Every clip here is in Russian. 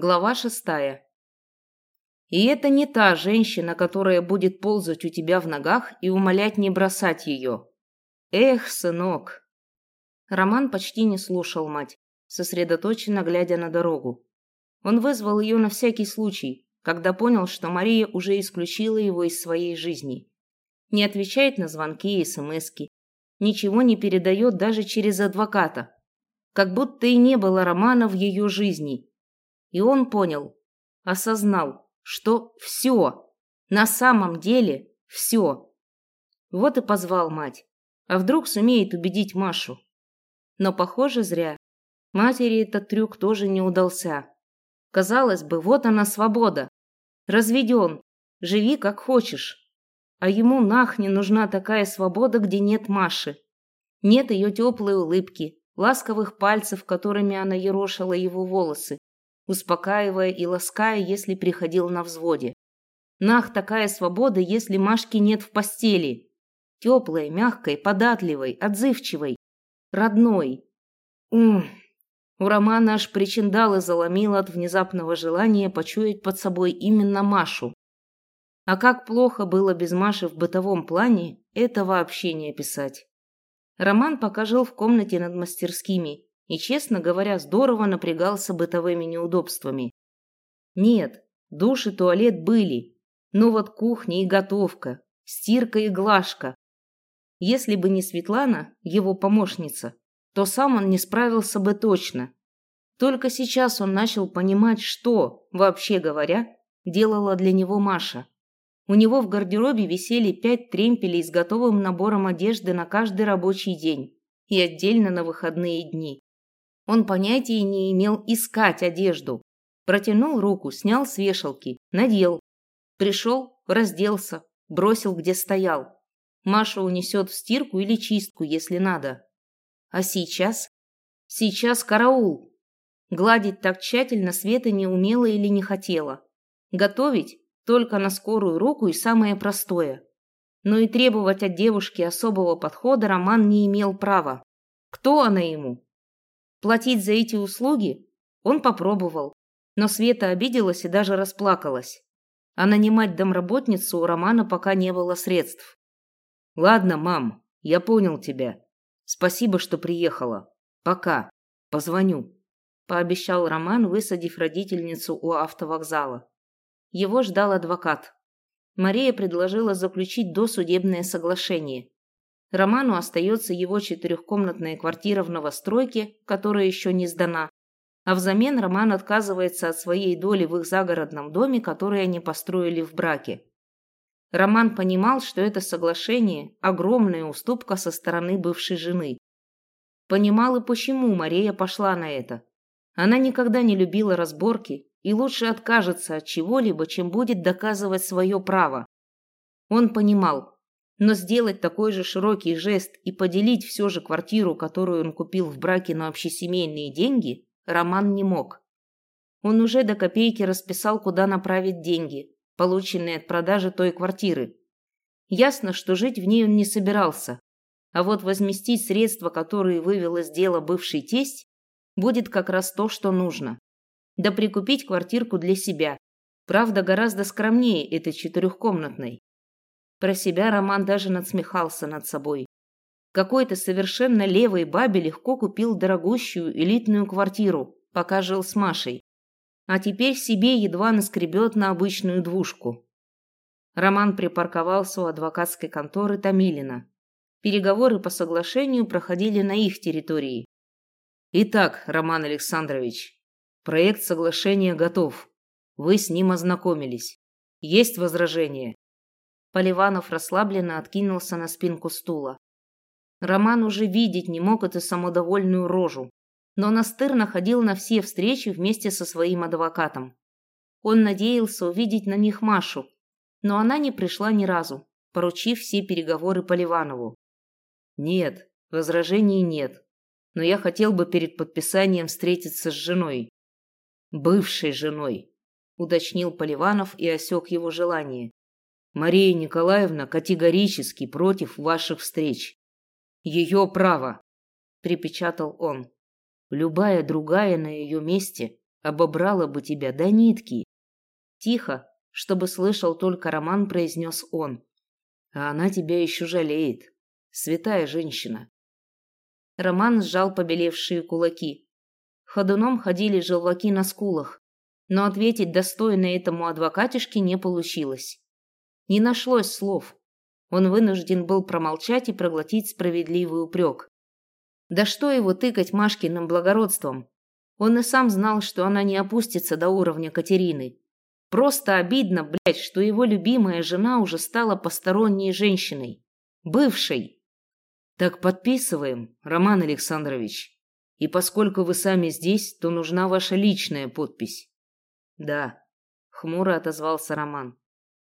Глава шестая. И это не та женщина, которая будет ползать у тебя в ногах и умолять не бросать ее. Эх, сынок. Роман почти не слушал мать, сосредоточенно глядя на дорогу. Он вызвал ее на всякий случай, когда понял, что Мария уже исключила его из своей жизни. Не отвечает на звонки и смски, ничего не передает даже через адвоката. Как будто и не было Романа в ее жизни – и он понял, осознал, что все, на самом деле все. Вот и позвал мать. А вдруг сумеет убедить Машу? Но, похоже, зря. Матери этот трюк тоже не удался. Казалось бы, вот она свобода. Разведен. Живи как хочешь. А ему нах не нужна такая свобода, где нет Маши. Нет ее теплой улыбки, ласковых пальцев, которыми она ерошила его волосы, успокаивая и лаская, если приходил на взводе. Нах, такая свобода, если Машки нет в постели. Теплой, мягкой, податливой, отзывчивой, родной. Ум. У Романа аж причиндалы заломило от внезапного желания почуять под собой именно Машу. А как плохо было без Маши в бытовом плане, это вообще не описать. Роман пока жил в комнате над мастерскими и, честно говоря, здорово напрягался бытовыми неудобствами. Нет, душ и туалет были, но вот кухня и готовка, стирка и глажка. Если бы не Светлана, его помощница, то сам он не справился бы точно. Только сейчас он начал понимать, что, вообще говоря, делала для него Маша. У него в гардеробе висели пять тремпелей с готовым набором одежды на каждый рабочий день и отдельно на выходные дни. Он понятия не имел искать одежду. Протянул руку, снял с вешалки, надел. Пришел, разделся, бросил, где стоял. Маша унесет в стирку или чистку, если надо. А сейчас? Сейчас караул. Гладить так тщательно Света не умела или не хотела. Готовить только на скорую руку и самое простое. Но и требовать от девушки особого подхода Роман не имел права. Кто она ему? Платить за эти услуги он попробовал, но Света обиделась и даже расплакалась. А нанимать домработницу у Романа пока не было средств. «Ладно, мам, я понял тебя. Спасибо, что приехала. Пока. Позвоню», – пообещал Роман, высадив родительницу у автовокзала. Его ждал адвокат. Мария предложила заключить досудебное соглашение. Роману остается его четырехкомнатная квартира в новостройке, которая еще не сдана, а взамен Роман отказывается от своей доли в их загородном доме, который они построили в браке. Роман понимал, что это соглашение – огромная уступка со стороны бывшей жены. Понимал и почему Мария пошла на это. Она никогда не любила разборки и лучше откажется от чего-либо, чем будет доказывать свое право. Он понимал, но сделать такой же широкий жест и поделить все же квартиру, которую он купил в браке на общесемейные деньги, Роман не мог. Он уже до копейки расписал, куда направить деньги, полученные от продажи той квартиры. Ясно, что жить в ней он не собирался. А вот возместить средства, которые вывел из дела бывший тесть, будет как раз то, что нужно. Да прикупить квартирку для себя. Правда, гораздо скромнее этой четырехкомнатной. Про себя Роман даже надсмехался над собой. Какой-то совершенно левой бабе легко купил дорогущую элитную квартиру, пока жил с Машей. А теперь себе едва наскребет на обычную двушку. Роман припарковался у адвокатской конторы Томилина. Переговоры по соглашению проходили на их территории. Итак, Роман Александрович, проект соглашения готов. Вы с ним ознакомились. Есть возражения? Поливанов расслабленно откинулся на спинку стула. Роман уже видеть не мог эту самодовольную рожу, но настырно ходил на все встречи вместе со своим адвокатом. Он надеялся увидеть на них Машу, но она не пришла ни разу, поручив все переговоры Поливанову. «Нет, возражений нет, но я хотел бы перед подписанием встретиться с женой. Бывшей женой», – уточнил Поливанов и осек его желание. Мария Николаевна категорически против ваших встреч. Ее право, припечатал он. Любая другая на ее месте обобрала бы тебя до нитки. Тихо, чтобы слышал только Роман, произнес он. А она тебя еще жалеет. Святая женщина. Роман сжал побелевшие кулаки. Ходуном ходили желваки на скулах, но ответить достойно этому адвокатишке не получилось. Не нашлось слов. Он вынужден был промолчать и проглотить справедливый упрек. Да что его тыкать Машкиным благородством? Он и сам знал, что она не опустится до уровня Катерины. Просто обидно, блядь, что его любимая жена уже стала посторонней женщиной. Бывшей. Так подписываем, Роман Александрович. И поскольку вы сами здесь, то нужна ваша личная подпись. Да, хмуро отозвался Роман.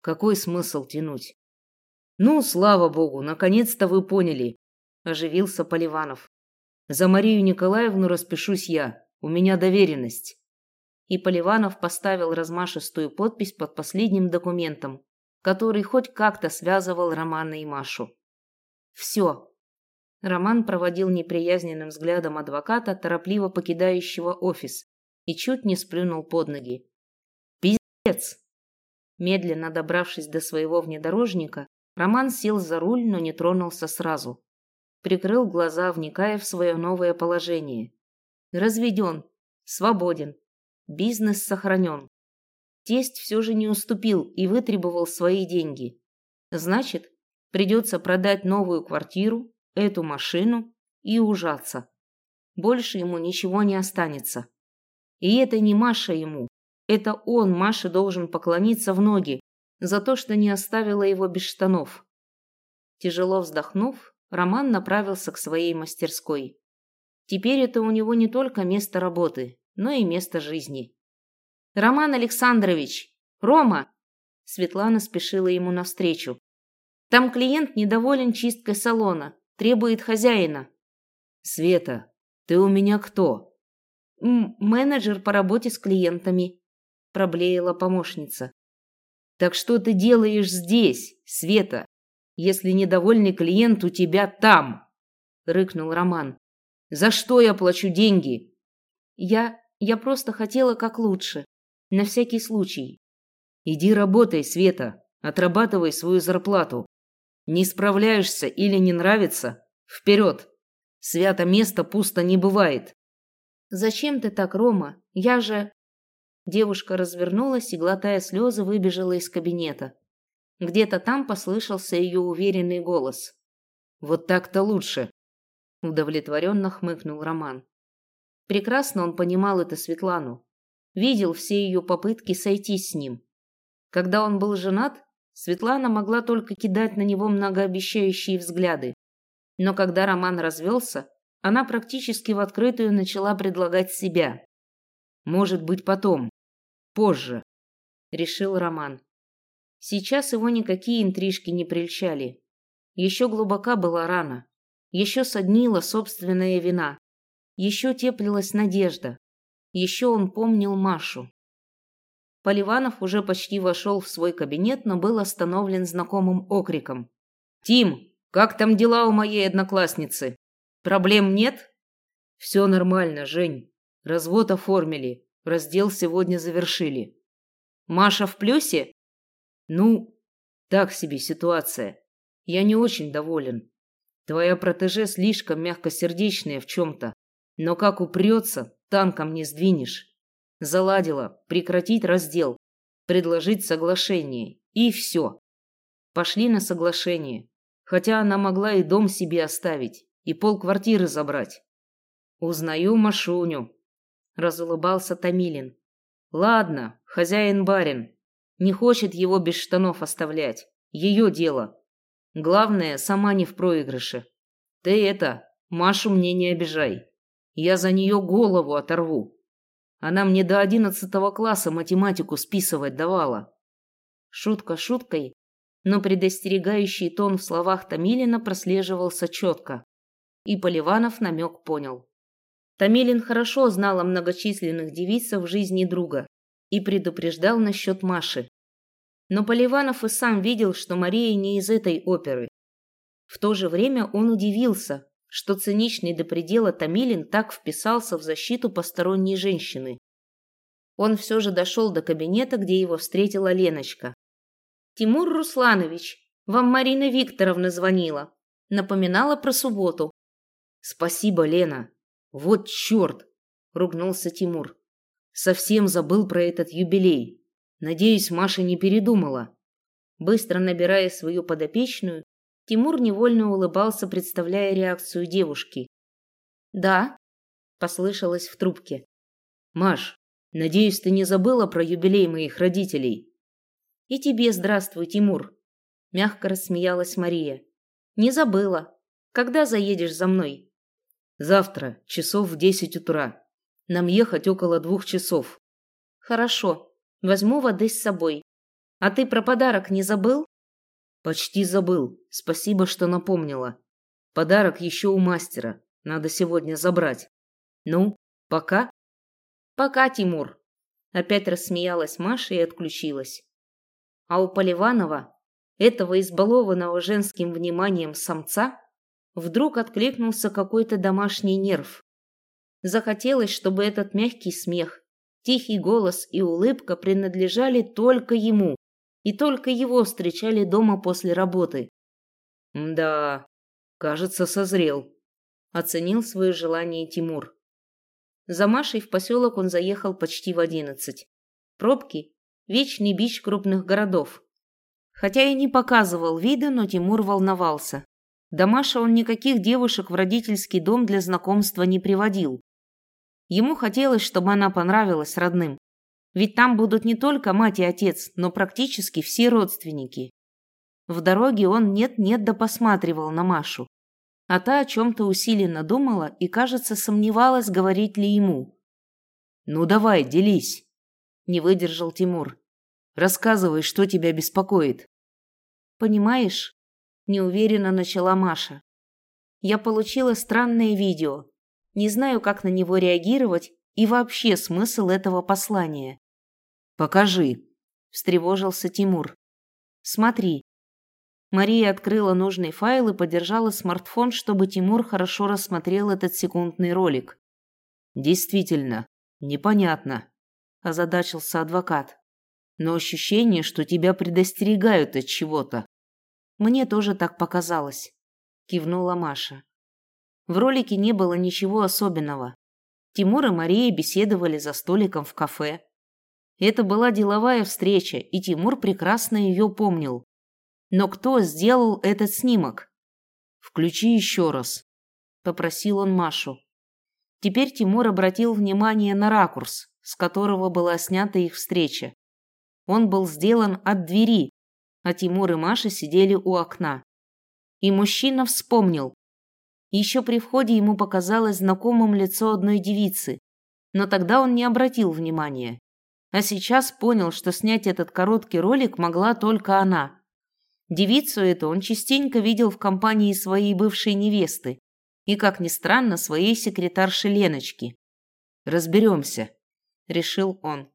Какой смысл тянуть? Ну, слава богу, наконец-то вы поняли, оживился Поливанов. За Марию Николаевну распишусь я. У меня доверенность. И Поливанов поставил размашистую подпись под последним документом, который хоть как-то связывал Романа и Машу. Все. Роман проводил неприязненным взглядом адвоката, торопливо покидающего офис, и чуть не сплюнул под ноги. Пиздец! Медленно добравшись до своего внедорожника, Роман сел за руль, но не тронулся сразу прикрыл глаза, вникая в свое новое положение. Разведен, свободен, бизнес сохранен. Тесть все же не уступил и вытребовал свои деньги. Значит, придется продать новую квартиру, эту машину и ужаться. Больше ему ничего не останется. И это не Маша ему. Это он, Маше, должен поклониться в ноги за то, что не оставила его без штанов. Тяжело вздохнув, Роман направился к своей мастерской. Теперь это у него не только место работы, но и место жизни. «Роман Александрович! Рома!» Светлана спешила ему навстречу. «Там клиент недоволен чисткой салона, требует хозяина». «Света, ты у меня кто?» М «Менеджер по работе с клиентами», – проблеяла помощница. «Так что ты делаешь здесь, Света?» если недовольный клиент у тебя там?» — рыкнул Роман. «За что я плачу деньги?» «Я... я просто хотела как лучше. На всякий случай». «Иди работай, Света. Отрабатывай свою зарплату. Не справляешься или не нравится? Вперед! Свято место пусто не бывает». «Зачем ты так, Рома? Я же...» Девушка развернулась и, глотая слезы, выбежала из кабинета. Где-то там послышался ее уверенный голос. «Вот так-то лучше», – удовлетворенно хмыкнул Роман. Прекрасно он понимал эту Светлану. Видел все ее попытки сойтись с ним. Когда он был женат, Светлана могла только кидать на него многообещающие взгляды. Но когда Роман развелся, она практически в открытую начала предлагать себя. «Может быть, потом. Позже», – решил Роман. Сейчас его никакие интрижки не прельщали. Еще глубока была рана. Еще соднила собственная вина. Еще теплилась надежда. Еще он помнил Машу. Поливанов уже почти вошел в свой кабинет, но был остановлен знакомым окриком. «Тим, как там дела у моей одноклассницы? Проблем нет?» «Все нормально, Жень. Развод оформили. Раздел сегодня завершили». «Маша в плюсе?» Ну, так себе ситуация. Я не очень доволен. Твоя протеже слишком мягкосердечная в чем-то. Но как упрется, танком не сдвинешь. Заладила прекратить раздел, предложить соглашение. И все. Пошли на соглашение. Хотя она могла и дом себе оставить, и полквартиры забрать. Узнаю Машуню. Разулыбался Томилин. Ладно, хозяин-барин, не хочет его без штанов оставлять. Ее дело. Главное, сама не в проигрыше. Ты это, Машу мне не обижай. Я за нее голову оторву. Она мне до одиннадцатого класса математику списывать давала. Шутка шуткой, но предостерегающий тон в словах Томилина прослеживался четко. И Поливанов намек понял. Томилин хорошо знал о многочисленных девицах в жизни друга и предупреждал насчет Маши. Но Поливанов и сам видел, что Мария не из этой оперы. В то же время он удивился, что циничный до предела Томилин так вписался в защиту посторонней женщины. Он все же дошел до кабинета, где его встретила Леночка. «Тимур Русланович, вам Марина Викторовна звонила. Напоминала про субботу». «Спасибо, Лена. Вот черт!» – ругнулся Тимур. «Совсем забыл про этот юбилей. Надеюсь, Маша не передумала». Быстро набирая свою подопечную, Тимур невольно улыбался, представляя реакцию девушки. «Да», – послышалось в трубке. «Маш, надеюсь, ты не забыла про юбилей моих родителей?» «И тебе здравствуй, Тимур», – мягко рассмеялась Мария. «Не забыла. Когда заедешь за мной?» «Завтра, часов в десять утра. Нам ехать около двух часов». «Хорошо. Возьму воды с собой. А ты про подарок не забыл?» «Почти забыл. Спасибо, что напомнила. Подарок еще у мастера. Надо сегодня забрать. Ну, пока?» «Пока, Тимур!» Опять рассмеялась Маша и отключилась. А у Поливанова, этого избалованного женским вниманием самца, вдруг откликнулся какой-то домашний нерв. Захотелось, чтобы этот мягкий смех, тихий голос и улыбка принадлежали только ему, и только его встречали дома после работы. «Да, кажется, созрел», — оценил свое желание Тимур. За Машей в поселок он заехал почти в одиннадцать. Пробки – вечный бич крупных городов. Хотя и не показывал вида, но Тимур волновался. До Маши он никаких девушек в родительский дом для знакомства не приводил. Ему хотелось, чтобы она понравилась родным. Ведь там будут не только мать и отец, но практически все родственники. В дороге он нет-нет да посматривал на Машу а та о чем-то усиленно думала и, кажется, сомневалась, говорить ли ему. «Ну давай, делись!» – не выдержал Тимур. «Рассказывай, что тебя беспокоит». «Понимаешь?» – неуверенно начала Маша. «Я получила странное видео. Не знаю, как на него реагировать и вообще смысл этого послания». «Покажи», – встревожился Тимур. «Смотри, Мария открыла нужный файл и подержала смартфон, чтобы Тимур хорошо рассмотрел этот секундный ролик. «Действительно, непонятно», – озадачился адвокат. «Но ощущение, что тебя предостерегают от чего-то». «Мне тоже так показалось», – кивнула Маша. В ролике не было ничего особенного. Тимур и Мария беседовали за столиком в кафе. Это была деловая встреча, и Тимур прекрасно ее помнил. Но кто сделал этот снимок? Включи еще раз, попросил он Машу. Теперь Тимур обратил внимание на ракурс, с которого была снята их встреча. Он был сделан от двери, а Тимур и Маша сидели у окна. И мужчина вспомнил. Еще при входе ему показалось знакомым лицо одной девицы, но тогда он не обратил внимания. А сейчас понял, что снять этот короткий ролик могла только она. Девицу эту он частенько видел в компании своей бывшей невесты и, как ни странно, своей секретарши Леночки. «Разберемся», — решил он.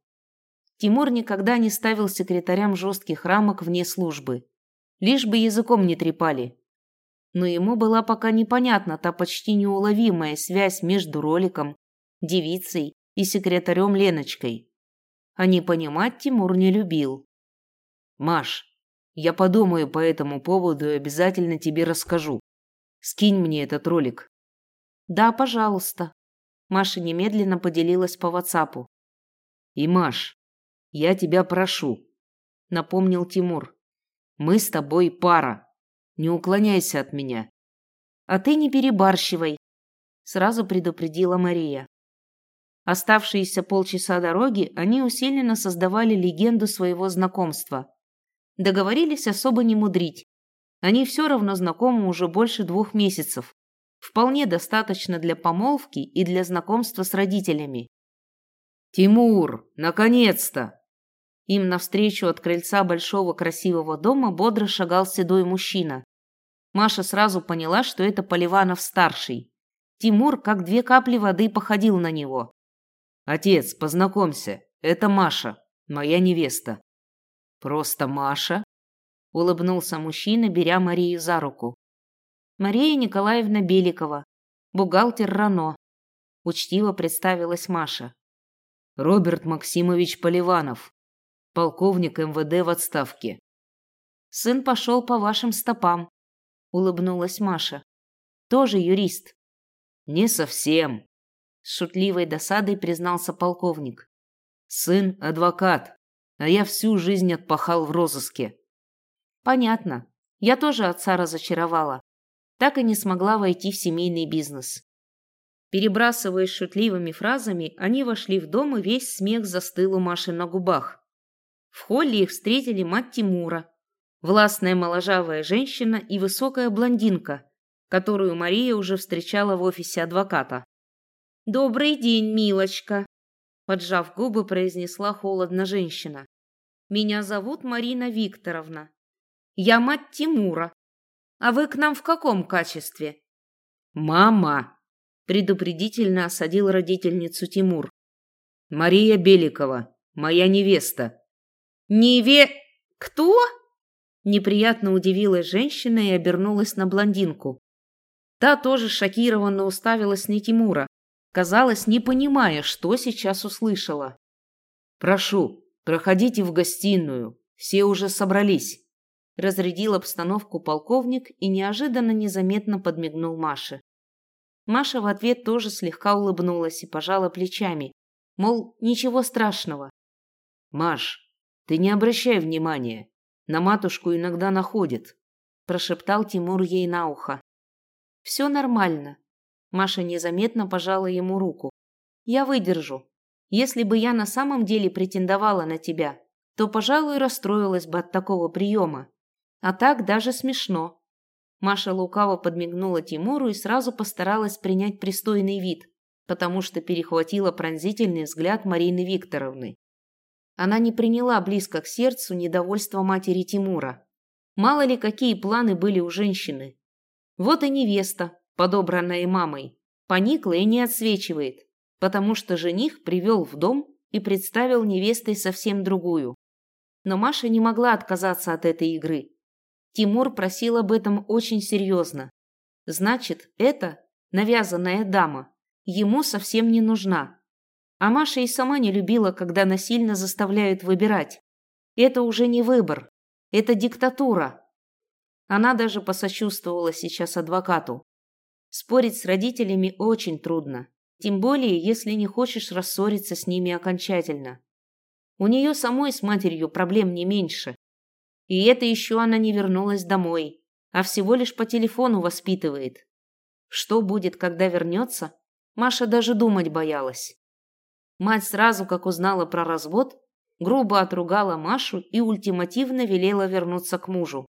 Тимур никогда не ставил секретарям жестких рамок вне службы, лишь бы языком не трепали. Но ему была пока непонятна та почти неуловимая связь между роликом, девицей и секретарем Леночкой. А не понимать Тимур не любил. «Маш, я подумаю по этому поводу и обязательно тебе расскажу. Скинь мне этот ролик. Да, пожалуйста. Маша немедленно поделилась по WhatsApp. И Маш, я тебя прошу, напомнил Тимур. Мы с тобой пара. Не уклоняйся от меня. А ты не перебарщивай, сразу предупредила Мария. Оставшиеся полчаса дороги они усиленно создавали легенду своего знакомства. Договорились особо не мудрить. Они все равно знакомы уже больше двух месяцев. Вполне достаточно для помолвки и для знакомства с родителями. «Тимур, наконец-то!» Им навстречу от крыльца большого красивого дома бодро шагал седой мужчина. Маша сразу поняла, что это Поливанов-старший. Тимур, как две капли воды, походил на него. «Отец, познакомься, это Маша, моя невеста». «Просто Маша?» – улыбнулся мужчина, беря Марию за руку. «Мария Николаевна Беликова, бухгалтер РАНО», – учтиво представилась Маша. Роберт Максимович Поливанов, полковник МВД в отставке. Сын пошел по вашим стопам, улыбнулась Маша. Тоже юрист. Не совсем, с шутливой досадой признался полковник. Сын адвокат, а я всю жизнь отпахал в розыске. Понятно. Я тоже отца разочаровала. Так и не смогла войти в семейный бизнес. Перебрасываясь шутливыми фразами, они вошли в дом, и весь смех застыл у Маши на губах. В холле их встретили мать Тимура, властная моложавая женщина и высокая блондинка, которую Мария уже встречала в офисе адвоката. «Добрый день, милочка!» Поджав губы, произнесла холодно женщина. «Меня зовут Марина Викторовна. Я мать Тимура. А вы к нам в каком качестве?» «Мама!» предупредительно осадил родительницу Тимур. «Мария Беликова, моя невеста». «Неве... кто?» Неприятно удивилась женщина и обернулась на блондинку. Та тоже шокированно уставилась на Тимура, казалось, не понимая, что сейчас услышала. «Прошу, проходите в гостиную, все уже собрались», разрядил обстановку полковник и неожиданно незаметно подмигнул Маше. Маша в ответ тоже слегка улыбнулась и пожала плечами, мол, ничего страшного. «Маш, ты не обращай внимания, на матушку иногда находит», прошептал Тимур ей на ухо. «Все нормально». Маша незаметно пожала ему руку. «Я выдержу. Если бы я на самом деле претендовала на тебя, то, пожалуй, расстроилась бы от такого приема. А так даже смешно. Маша лукаво подмигнула Тимуру и сразу постаралась принять пристойный вид, потому что перехватила пронзительный взгляд Марины Викторовны. Она не приняла близко к сердцу недовольство матери Тимура. Мало ли какие планы были у женщины. Вот и невеста, подобранная мамой, поникла и не отсвечивает, потому что жених привел в дом и представил невестой совсем другую. Но Маша не могла отказаться от этой игры. Тимур просил об этом очень серьезно. Значит, эта навязанная дама ему совсем не нужна. А Маша и сама не любила, когда насильно заставляют выбирать. Это уже не выбор, это диктатура. Она даже посочувствовала сейчас адвокату. Спорить с родителями очень трудно, тем более, если не хочешь рассориться с ними окончательно. У нее самой с матерью проблем не меньше. И это еще она не вернулась домой, а всего лишь по телефону воспитывает. Что будет, когда вернется, Маша даже думать боялась. Мать сразу, как узнала про развод, грубо отругала Машу и ультимативно велела вернуться к мужу.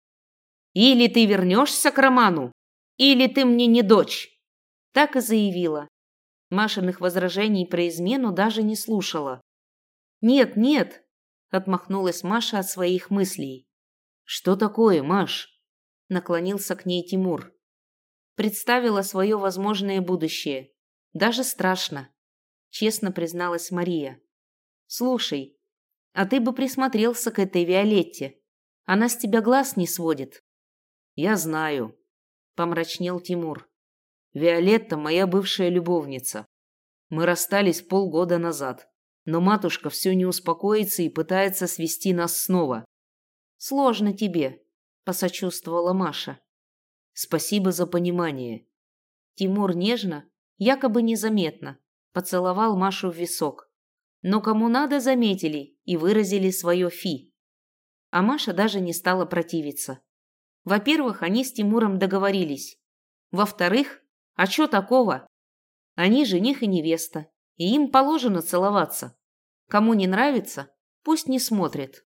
«Или ты вернешься к Роману, или ты мне не дочь!» Так и заявила. Машиных возражений про измену даже не слушала. «Нет, нет!» – отмахнулась Маша от своих мыслей. «Что такое, Маш?» – наклонился к ней Тимур. Представила свое возможное будущее. Даже страшно, честно призналась Мария. «Слушай, а ты бы присмотрелся к этой Виолетте. Она с тебя глаз не сводит». «Я знаю», – помрачнел Тимур. «Виолетта – моя бывшая любовница. Мы расстались полгода назад, но матушка все не успокоится и пытается свести нас снова. Сложно тебе, посочувствовала Маша. Спасибо за понимание. Тимур нежно, якобы незаметно, поцеловал Машу в висок. Но кому надо, заметили и выразили свое фи. А Маша даже не стала противиться. Во-первых, они с Тимуром договорились. Во-вторых, а что такого? Они жених и невеста, и им положено целоваться. Кому не нравится, пусть не смотрит.